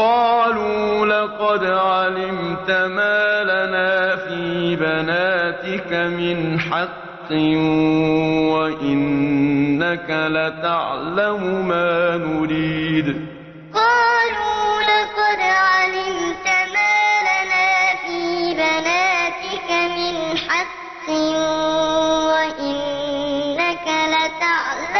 قالوا لقد علمت ما لنا في بناتك من حق وإنك لتعلم ما نريد. قالوا لقد علمت ما لنا في بناتك من حق وإنك لتعلم